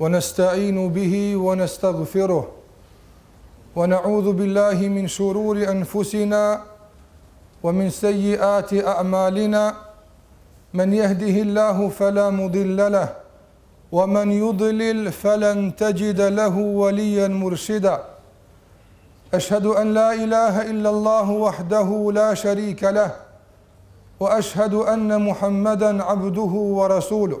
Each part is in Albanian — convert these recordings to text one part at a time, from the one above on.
ونستعين به ونستغفره ونعوذ بالله من شرور أنفسنا ومن سيئات أعمالنا من يهده الله فلا مضل له ومن يضلل فلن تجد له وليا مرشدا أشهد أن لا إله إلا الله وحده لا شريك له وأشهد أن محمدا عبده ورسوله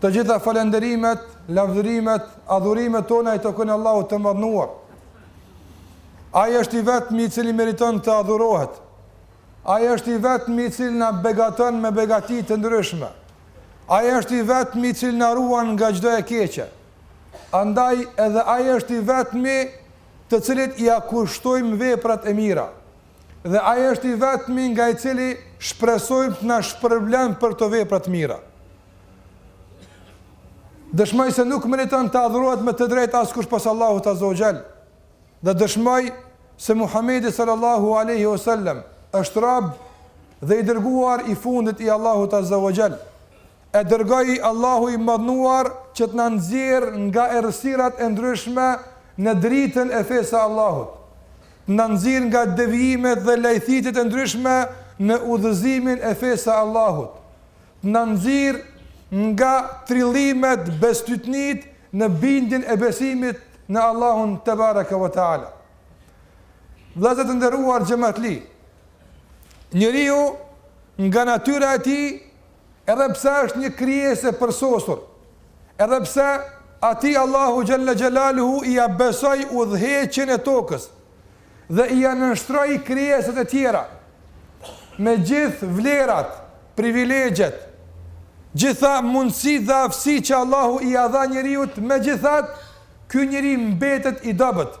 Të gjitha falenderimet, lavdërimet, adhurimet tona i takojnë Allahut të madhnuar. Ai është i vetmi i cili meriton të adhurohet. Ai është i vetmi i cili na begaton me begati të ndryshme. Ai është i vetmi i cili na ruan nga çdo e keqe. Andaj edhe ai është i vetmi të cilit ia kushtojmë veprat e mira. Dhe Ai është i Vetmi nga i Cili shpresojmë të na shpërblen për ato vepra të mira. Dëshmoj se nuk meriton të adhurohet me të drejtë askush pos Allahut Azza wa Jall. Dhe dëshmoj se Muhamedi sallallahu alaihi wasallam është rob dhe i dërguar i fundit i Allahut Azza wa Jall. e dërgoi Allahu i Madhnuar që të na nxjerrë nga errësirat e ndryshme në dritën e fesë së Allahut, të na nxjerrë nga devijimet dhe lajthitjet e ndryshme në udhëzimin e fesë së Allahut, të na nxjerrë nga trillimet, bestytnitë në bindjen e besimit në Allahun tebareke ve teala. Vëllezër të nderuar xhematli, njeriu nga natyra e tij edhe pse është një krijesë e përsosur, edhe pse atij Allahu xhalla xhelaluhu ia besoi udhëheqjen e tokës dhe ia nënshtroi krijesat e tjera me gjithë vlerat, privilegjet, gjitha mundësitë dhe aftësitë që Allahu ia dha njeriut, megjithatë ky njeri mbetet i dobët,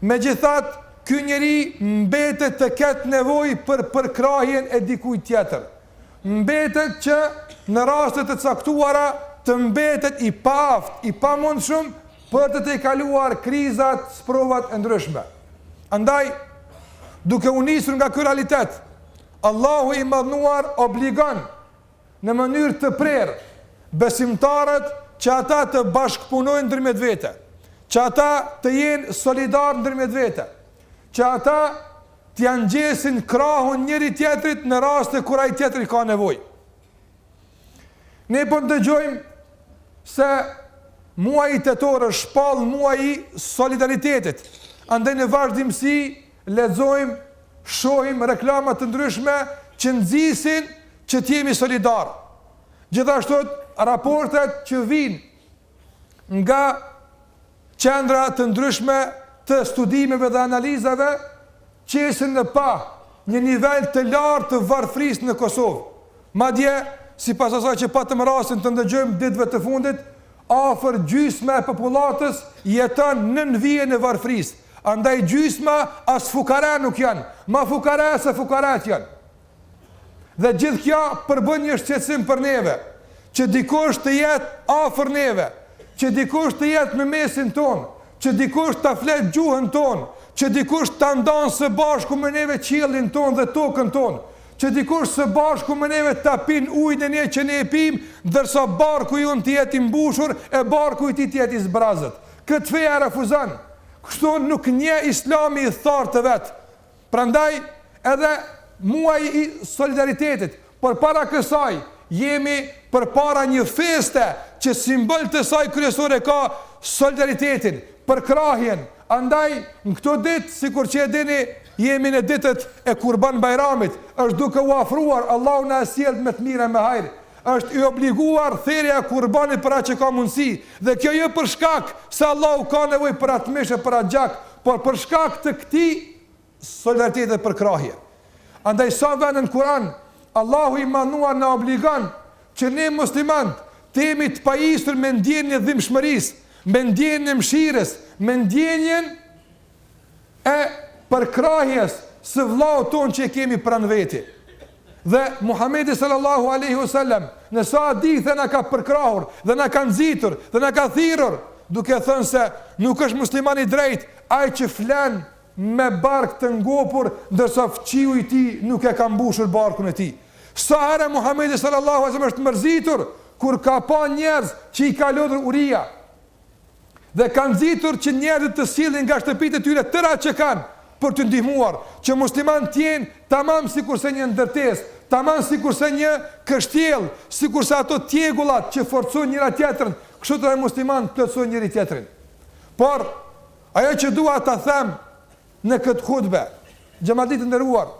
megjithatë ky njeri mbetet të ketë nevojë për përkrahjen e dikujt tjetër. Mbetet që në raste të caktuara të mbetet i paaftë, i pamundshëm për të tejkaluar krizat, sprovat e ndryshme. Andaj, duke u nisur nga ky realitet, Allahu i Madhnuar obligon në mënyrë të prerë besimtarët që ata të bashkëpunojnë ndërmjet vete, që ata të jenë solidarë ndërmjet vete, që ata t'ia ngjesin krahun njëri-tjetrit në raste kur ai tjetri ka nevojë. Ne po ndëgjojmë se muaji tetor është shpall muaj i solidaritetit. Andaj në vazhdimësi lexojmë, shohim reklama të ndryshme që nxisin që të jemi solidarë. Gjithashtu raportet që vijnë nga qendra të ndryshme të studimeve dhe analizave qesin në pah një nivel të lartë të varfërisë në Kosovë. Madje, sipas asaj që patëm rastin të ndëgjojmë ditëve të fundit, afër gjysma e popullatës jeton nën vijën e varfërisë, andaj gjysma as fukara nuk janë, ma fukara se fukarat janë. Dhe gjithë kjo përbën një shqetësim për neve, që dikush të jetë afër neve, që dikush të jetë në mesin tonë, që dikush ta flet gjuhën tonë, që dikush ta ndanë së bashku me neve qiellin tonë dhe tokën tonë, që dikush së bashku me neve ta pinë ujin edhe ne që ne e pijmë, ndërsa barku jonë të jetë i mbushur e barku i tij të jetë i zbrazët. Këtë feja e refuzon. Kështu nuk njeh Islami ithtarë të vet. Prandaj edhe muaji i solidaritetit, por para kësaj jemi përpara një feste që simbol të saj kryesor e ka solidaritetin, përkrahjen, andaj në këto ditë sikur që e dini jemi në ditët e Kurban Bajramit, është duke u afruar, Allahu na e sjelltë me të mira e me hajër, Është e obliguar therja e kurbanit për atë që ka mundësi, dhe kjo jo për shkak se Allahu ka nevojë për atë mish e për atë gjak, por për shkak të këtij solidariteti dhe përkrahje. Andaj në sa vende në Kur'an Allahu i Madhënuar na obligon që ne muslimantë të jemi të pajisur me ndjenjën e dhimbshmërisë, me ndjenjën e mëshirës, me ndjenjën e përkrahjes së vëllaut tonë që e kemi pranë veti. Dhe Muhamedi sallallahu alaihi wasallam, në sa hadithe na ka përkrahur dhe na ka nxitur dhe na ka thirrur, duke thënë se nuk është musliman i drejtë ai që flen me bark të ngopur ndërsa fqiu i tij nuk e ka mbushur barkun e tij. Sa herë Muhamedi sallallahu alaihi wasallam është mërzitur kur ka pa njerëz që i ka lodhur uria. Dhe ka nxitur që njerëzit të sillnin nga shtëpitë e tyre tëra që kanë për të ndihmuar, që muslimanët të jenë tamam sikurse një ndërtesë, tamam sikurse një kështjellë, sikurse ato tjegullat që forcojnë njëra-tjetrën, kështu edhe muslimanët plotësojnë njëri-tjetrin. Por, ajo që dua ta them në këtë hutbe, xhematë të nderuar,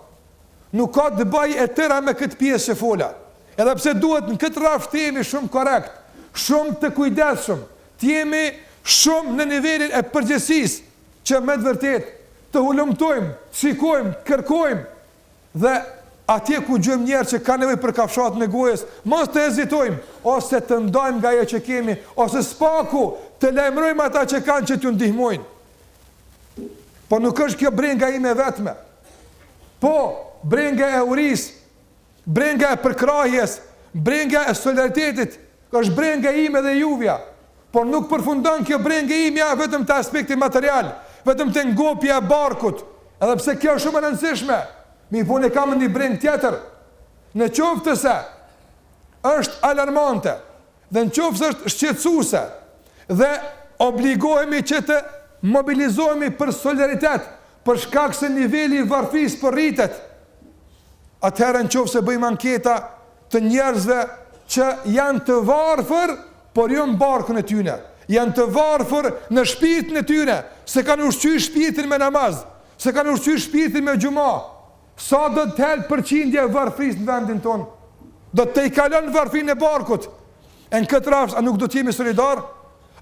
nuk ka të bëjë e tëra me këtë pjesë që fola, edhe pse duhet në këtë rrafsh të jemi shumë korrekt, shumë të kujdesshëm, të jemi shumë në nivelin e përgjegjësisë që me të vërtetë të hulumtojmë, të shikojmë, të kërkojmë, Dhe atje ku gjejmë njerëz që kanë nevojë për kafshatën e gojës, mos të hezitojmë ose të ndajmë nga ajo që kemi, ose së paku të lajmërojmë ata që kanë që t'u ndihmojnë. Po nuk është kjo brenga ime e vetme. Po, brenga e urisë, brenga e përkrahjes, brenga e solidaritetit, është brenga ime dhe juvja. Por nuk përfundon kjo brengë e imja vetëm te aspekti material, vetëm te ngopja e barkut, edhe pse kjo është shumë e rëndësishme, mirëpo unë kam edhe një brengë tjetër, nëqoftëse është alarmante dhe nëqoftëse është shqetësuese dhe obligohemi që të mobilizohemi për solidaritet për shkak se niveli i varfërisë po rritet, atëherë nëqoftëse bëjmë anketa të njerëzve që janë të varfër, por jo në barkun e tyne, janë të varfër në shpirtin e tyne, s'e kanë ushqy shpirtin me namaz, s'e kanë ushqy shpirtin me xhuma, sa do të del përqindja e varfërisë në vendin tonë? Do ta tejkalon varfërinë e barkut. E në këtë rafsh, a nuk duhet të jemi solidarë?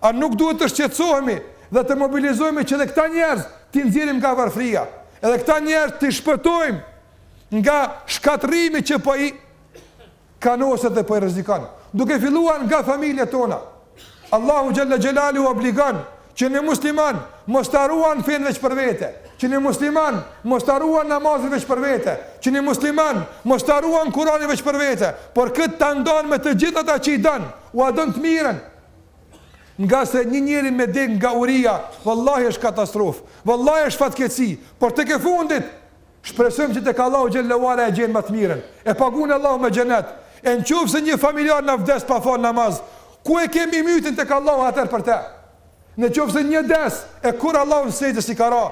A nuk duhet të shqetësohemi dhe të mobilizohemi që edhe këta njerëz t'i nxjerrim nga varfëria, edhe këta njerëz t'i shpëtojmë nga shkatërrimi që po i Kanoset dhe po i rrezikon. Duke filluar nga familjet tona. Allahu xhelle xhelaluhu obligon që një musliman mos ta ruan fenë veç për vete, që një musliman mos ta ruan namazin veç për vete, që një musliman mos ta ruan Kur'anin veç për vete, por këtë ta ndan me të gjithë ata që i don, ua don të mirën. Ngase një njeri me dek nga uria, vallahi është katastrofë, vallahi është fatkeqësi, por tek e fundit Shpresojmë që tek Allahu xhelle ue ala e gjen më të mirën, e pagun Allahu me xhenet, e në qoftë se një familjar na vdes pa fal namaz, ku e kemi ymytin tek Allahu atëherë për të? Në qoftë se një des e kurrë Allahut në sexhde s'i ka ra,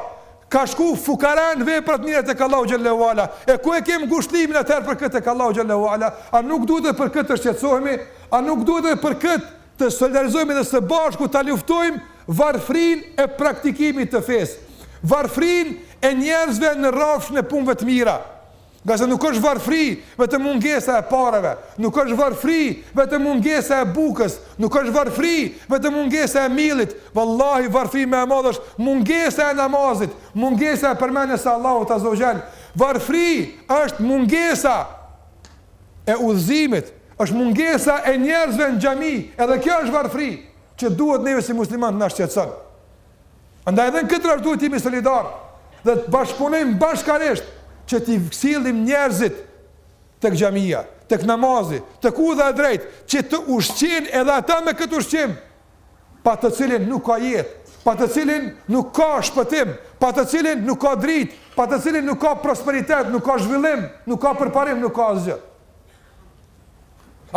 ka shku fukara në vepra të mira tek Allahu xhelle ue ala, e ku e kemi ngushëllimin atëherë për këtë tek Allahu xhelle ue ala, a nuk duhet edhe për këtë të shqetësohemi, a nuk duhet edhe për këtë Të solidarizohemi dhe së bashku ta luftojmë varfërinë e praktikimit të fesë, varfërinë e njerëzve në rrafshin e punëve të mira. Ngase nuk është varfëri vetëm mungesa e pareve, nuk është varfëri vetëm mungesa e bukës, nuk është varfëri vetëm mungesa e miellit, vallahi varfëri më e madhe është mungesa e namazit, mungesa e përmendjes së Allahut azze ue xhel. Varfëri është mungesa e udhëzimit, është mungesa e njerëzve në xhami, edhe kjo është varfëri, që duhet neve si musliman të na shqetëson. Andaj edhe në këtë rrafsh duhet të jemi solidarë dhe të bashkëpunojmë bashkërisht që t'i sillim njerëzit tek xhamia, tek namazi, tek udha e drejtë, që të ushqehen edhe ata me këtë ushqim, pa të cilin nuk ka jetë, pa të cilin nuk ka shpëtim, pa të cilin nuk ka dritë, pa të cilin nuk ka prosperitet, nuk ka zhvillim, nuk ka përparim, nuk ka asgjë.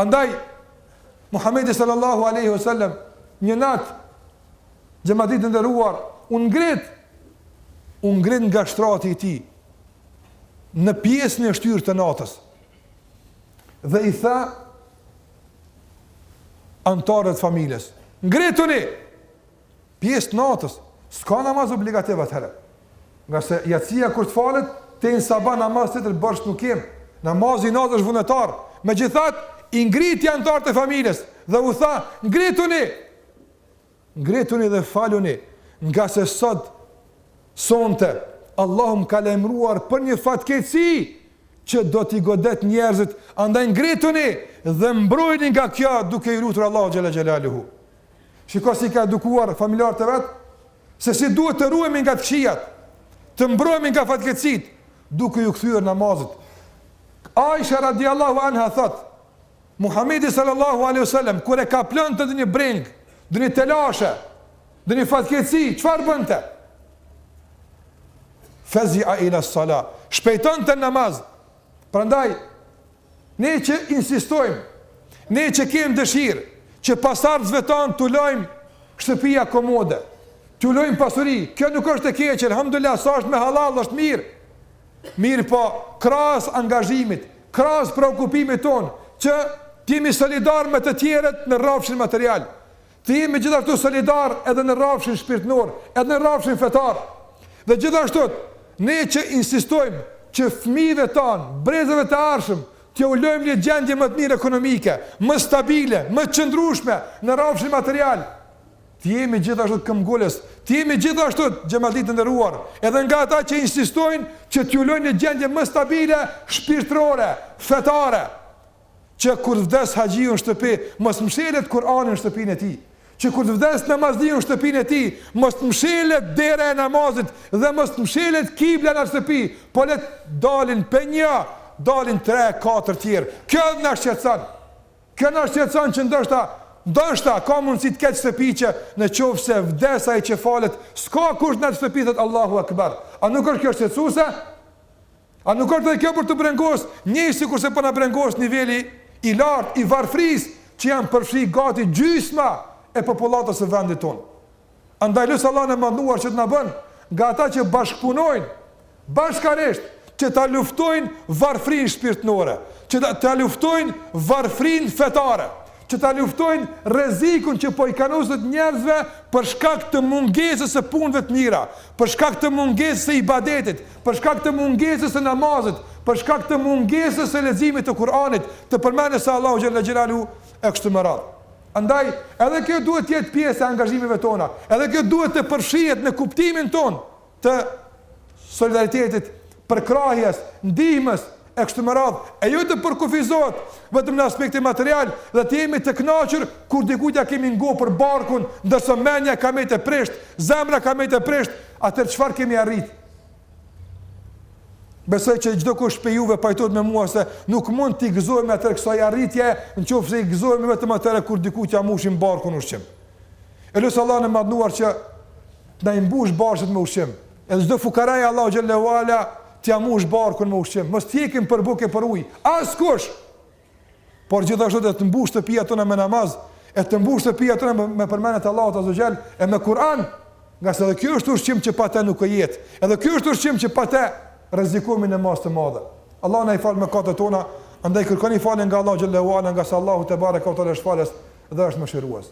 Andaj, Muhammedi sallallahu alejhi ue selem, një natë, xhemat i nderuar, u ngrit, u ngrit nga shtrati i tij, në pjesën e shtyrë të natës, dhe i tha, anëtarëve të familjes. Ngrituni! Pjesë të natës, s'ka namaz obligativ atëherë. Ngase jacia kur të falet, deri në sabah namaz të tjetër borxh nuk kemi. Namaz i natës është vullnetar. Megjithatë, i ngriti anëtarët e familjes dhe u tha, ngrituni! Ngrituni dhe faluni, ngase sot, sonte, Allahu më ka lajmëruar për një fatkeqësi që do t'i godet njerëzit, andaj ngrituni dhe mbrohuni nga kjo duke e lutur Allahun xhelle xhelaluhu. Shiko si i ka edukuar familjarët e vet, se si duhet të ruhemi nga të këqijat, të mbrohemi nga fatkeqësitë, duke iu kthyer namazit. Aisha radiallahu anha thotë, Muhamedi sallallahu alejhi wasallam kur e kaplonte ndonjë brengë, ndonjë telash, ndonjë fatkeqësi, çfarë bënte? Fazi'a ila sala, shpejtonte në namaz. Prandaj ne që insistojmë, ne që kemi dëshirë që pasardhësve tanë t'u lëmë shtëpia komode, t'u lëmë pasuri, kjo nuk është e keqe, alhamdulillah, sa është me hallall, është mirë. Mirëpo, krahas angazhimit, krahas preokupimit tonë që të jemi solidarë me të tjerët në rrafshin material, të jemi gjithashtu solidarë edhe në rrafshin shpirtënor, edhe në rrafshin fetar. Dhe gjithashtu, ne që insistojmë që fëmijëve tanë, brezave të ardhshëm, t'u lëmë një gjendje më të mirë ekonomike, më stabile, më të qëndrueshme në rrafshin material, Të jemi gjithashtu këmbëngulës, të jemi gjithashtu, xhemat i nderuar, edhe nga ata që insistojnë që t'u lënë një gjendje më stabile shpirtërore, fetare, që kur të vdes haxhiu në shtëpi, mos mshelet Kur'ani në shtëpinë e tij, që kur të vdes namazxhiu në shtëpinë e tij, mos të mshelet dera e namazit dhe mos të mshelet kibla në shtëpi, po le të dalin pe një, dalin tre, katër tjerë. Kjo na shqetëson. Kjo na shqetëson që ndoshta, ndoshta ka mundësi të ketë shtëpi që në qoftë se vdes ai që falet, s'ka kush në atë shtëpi thotë Allahu Ekber. A nuk është kjo shqetësuese? A nuk është dhe kjo për t'u brengos njëjtë sikurse po na brengos niveli i lartë i varfërisë, që janë përfshi gati gjysma e popullatës së vendit tonë. Andaj lus Allahun e Madhëruar që të na bën nga ata që bashkëpunojnë bashkërisht që ta luftojnë varfërinë shpirtnore, që ta, ta luftojnë varfërinë fetare, që ta luftojnë rrezikun që po i kanoset njerëzve për shkak të mungesës së punëve të mira, për shkak të mungesës së ibadetit, për shkak të mungesës së namazit, për shkak të mungesës së leximit të Kur'anit, të përmendjes së Allahut xhelle xhelaluhu e kështu me radhë. Andaj, edhe kjo duhet të jetë pjesë e angazhimeve tona, edhe kjo duhet të përfshihet në kuptimin tonë të solidaritetit, përkrahjes, ndihmës, e kështu me radhë, e jo të përkufizohet vetëm në aspektin material dhe të jemi të kënaqur kur dikujt ia kemi ngopur barkun, ndërsa mendja ka met e prishtë, zemra ka met e prishtë, atëherë çfarë kemi arritë? Besoj që çdo kush prej juve pajtohet me mua se nuk mund t'i gëzohemi atëherë kësaj arritje, në qoftë se i gëzohemi vetëm atëherë kur dikujt ia mbushim barkun me ushqim. E lus Allahun e madhëruar që të na i mbush barqet me ushqim. Edhe çdo fukaraje Allahu xhelle ue ala t'ia mbush barkun me ushqim. Mos të hjekim për bukë për ujë. Askush Por gjithashtu le të mbush të pia tona me namaz, e të mbushen shtëpiat tona me përmendje të Allahut azze ue xhel, e me Kur'an, ngase edhe kjo është ushqim që pa te nuk ka jetë, edhe kjo është ushqim që pa te rrezikohemi në masë të madhe. Allahu na i faltë mëkatet tona, andaj kërkoni falje nga Allahu xhelle ue ala, ngase Allahu tebareke ue teala është falës dhe është mëshirues.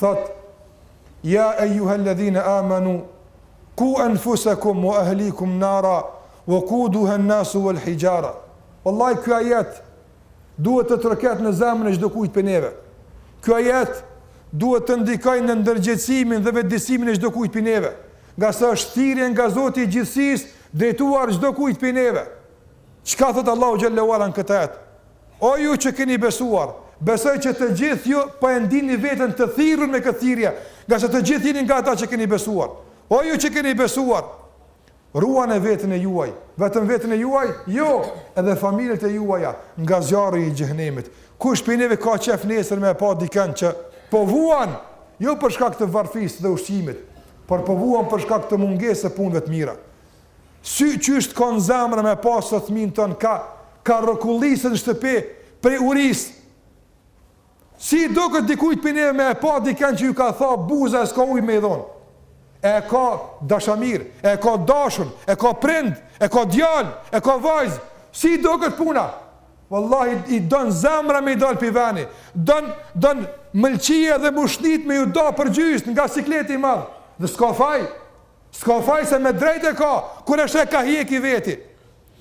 thotë, Ja ejuhellezine amanu, ku enfusekum wa ehlikum nara, wakuduhen nasu wal hijara. Wallahi ky ajet duhet të trokasë në zemrën e çdo kujt prej neve. Ky ajet duhet të ndikojë në ndërgjegjësimin dhe vetëdijësimin e çdo kujt prej neve, ngase është thirrje nga Zoti i gjithësisë drejtuar çdo kujt prej neve. Çka thotë Allahu xhelle ue ala në këtë ajet? O ju që keni besuar, besoj që të gjithë ju po e ndini veten të thirrur me këtë thirrje, ngase të gjithë jeni nga ata që keni besuar. O ju që keni besuar, ruane veten e juaj, vetëm veten e juaj? Jo, edhe familjet e juaja nga zjarri i xhehenemit. Kush prej neve ka qejf nesër me e pa dikend që po vuan, jo për shkak të varfisë dhe ushqimit, por po vuan për shkak të mungesës së punëve të mira. Sy qysh t'kan zemra me pa sot fëmin tan ka rrokulliset në shtëpi prej urisë si i duket dikujt prej neve me e pa diken që ju ka tha buza e s'ka uj me i dhon e ka dashamir e ka dashun e ka prind e ka djal e ka vajz si i duket puna Wallahi i don zemra me i dal prej venit don, don mëlqia dhe mushknitë me ju da për gjys nga sikleti i madh dhe s'ka faj S'ka faj se me drejt e ka, kur e sheh ka hjek i veti.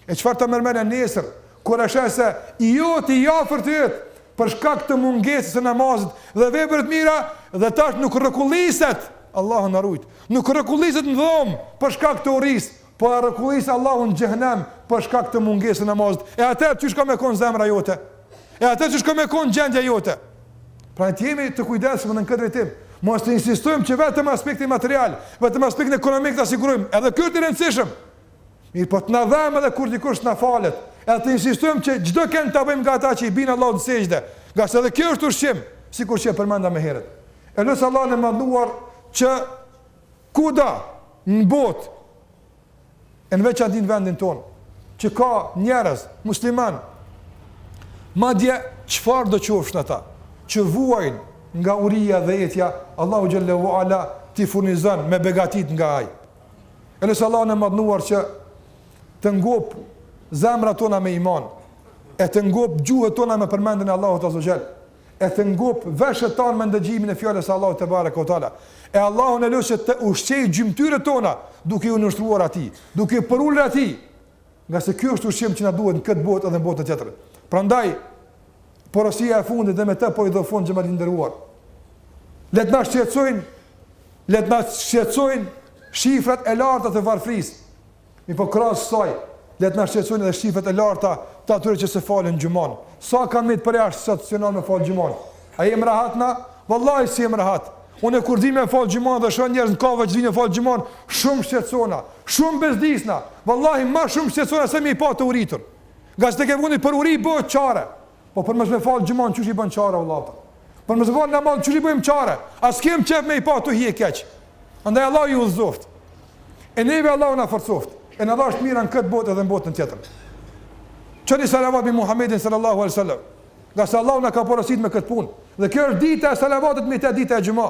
E çfarë të merr menja nesër, kur e sheh se i joti i afërt yt, për shkak të mungesës së namazit dhe veprëve të mira dhe tash nuk rrokulliset, Allahu na rujt, nuk rrokulliset në dhomë për shkak të urisë, po e rrokullis Allahu në xhehenem për shkak të mungesë së namazit, e atëherë qysh ka me kon zemra jote? E atë çka me konë gjendja jote. Pra ne të jemi të kujdesshëm në këtë drejtim. Mos të insistojmë që vetëm aspektin material, vetëm aspektin ekonomik ta sigurojmë. Edhe ky është i rëndësishëm. Mirëpo të na dhemb edhe kur dikush s'na falet. Edhe të insistojmë që çdokënd ta bëjmë nga ata që i bien Allahut në sexhde. Ngase edhe kjo është ushqim, sikur që e përmenda më herët. E lus Allahun e madhëruar që kudo në botë e në veçanti në vendin tonë, që ka njerëz, muslimanë, madje çfarëdo qofshin ata, që vuajnë nga uria dhe etja, Allahu Xhele ue Ala t'i furnizon me begatitë nga ai. E lus Allahun e madhnuar që t'i ngop zemrat tona me iman, e t'i ngop gjuhët tona me përmendjen e Allahut azze ue xhel, e t'i ngop veshët tanë me ndëgjimin e fjalës së Allahut tebareke ue teala e Allahun e lus që t'i ushqejë gjymtyrët tona duke iu nënshtruar atij duke iu përulur atij ngase ky është ushqim që na duhet në këtë botë edhe në botën tjetër prandaj porosia e fundit dhe me të po përfundoj xhamat i nderuar le të na shqetësojnë le të na shqetësojnë shifrat e larta të varfërisë Mirëpo krahas kësaj, le të na shqetësojnë edhe shifrat e larta të atyre që s'e falin xhumën. Sa kanë met përjashtë sot që s'janë me fal xhumën? A jem rehat na? Vallahi s'jem rehat. Unë kur vi me fal xhumën dhe shoh njerëz në kafe që s'vijnë me fal xhumën, shumë shqetësohna, shumë bezdisna. Vallahi ma shumë shqetësohna se me i pa të uritur. Ngase tekefundit për uri bëhet çare. Po për mos me fal xhumanë qysh i bën çare vëlla ti. Për mos me fal namaz qysh i bëjmë çare. A s'kem qef me i pa tu hjek keq. Andaj Allahu i udhëzoftë. E neve Allahu na forcoftë. E na dhashtë të mira në këtë botë edhe në botën tjetër. Çoni salavat mbi Muhamedin sallallahu alaihi wasallam. Ngase Allahu na ka porositur me këtë punë. Dhe kjo është dita e salavatit në ditën e xhuma.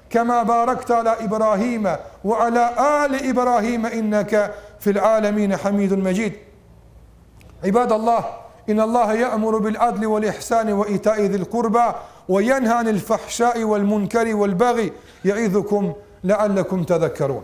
كما باركت على إبراهيم وعلى آل إبراهيم إنك في العالمين حميد مجيد عباد الله إن الله يأمر بالعدل والإحسان وإيتاء ذي القربى وينهى عن الفحشاء والمنكر والبغي يعظكم لعلكم تذكرون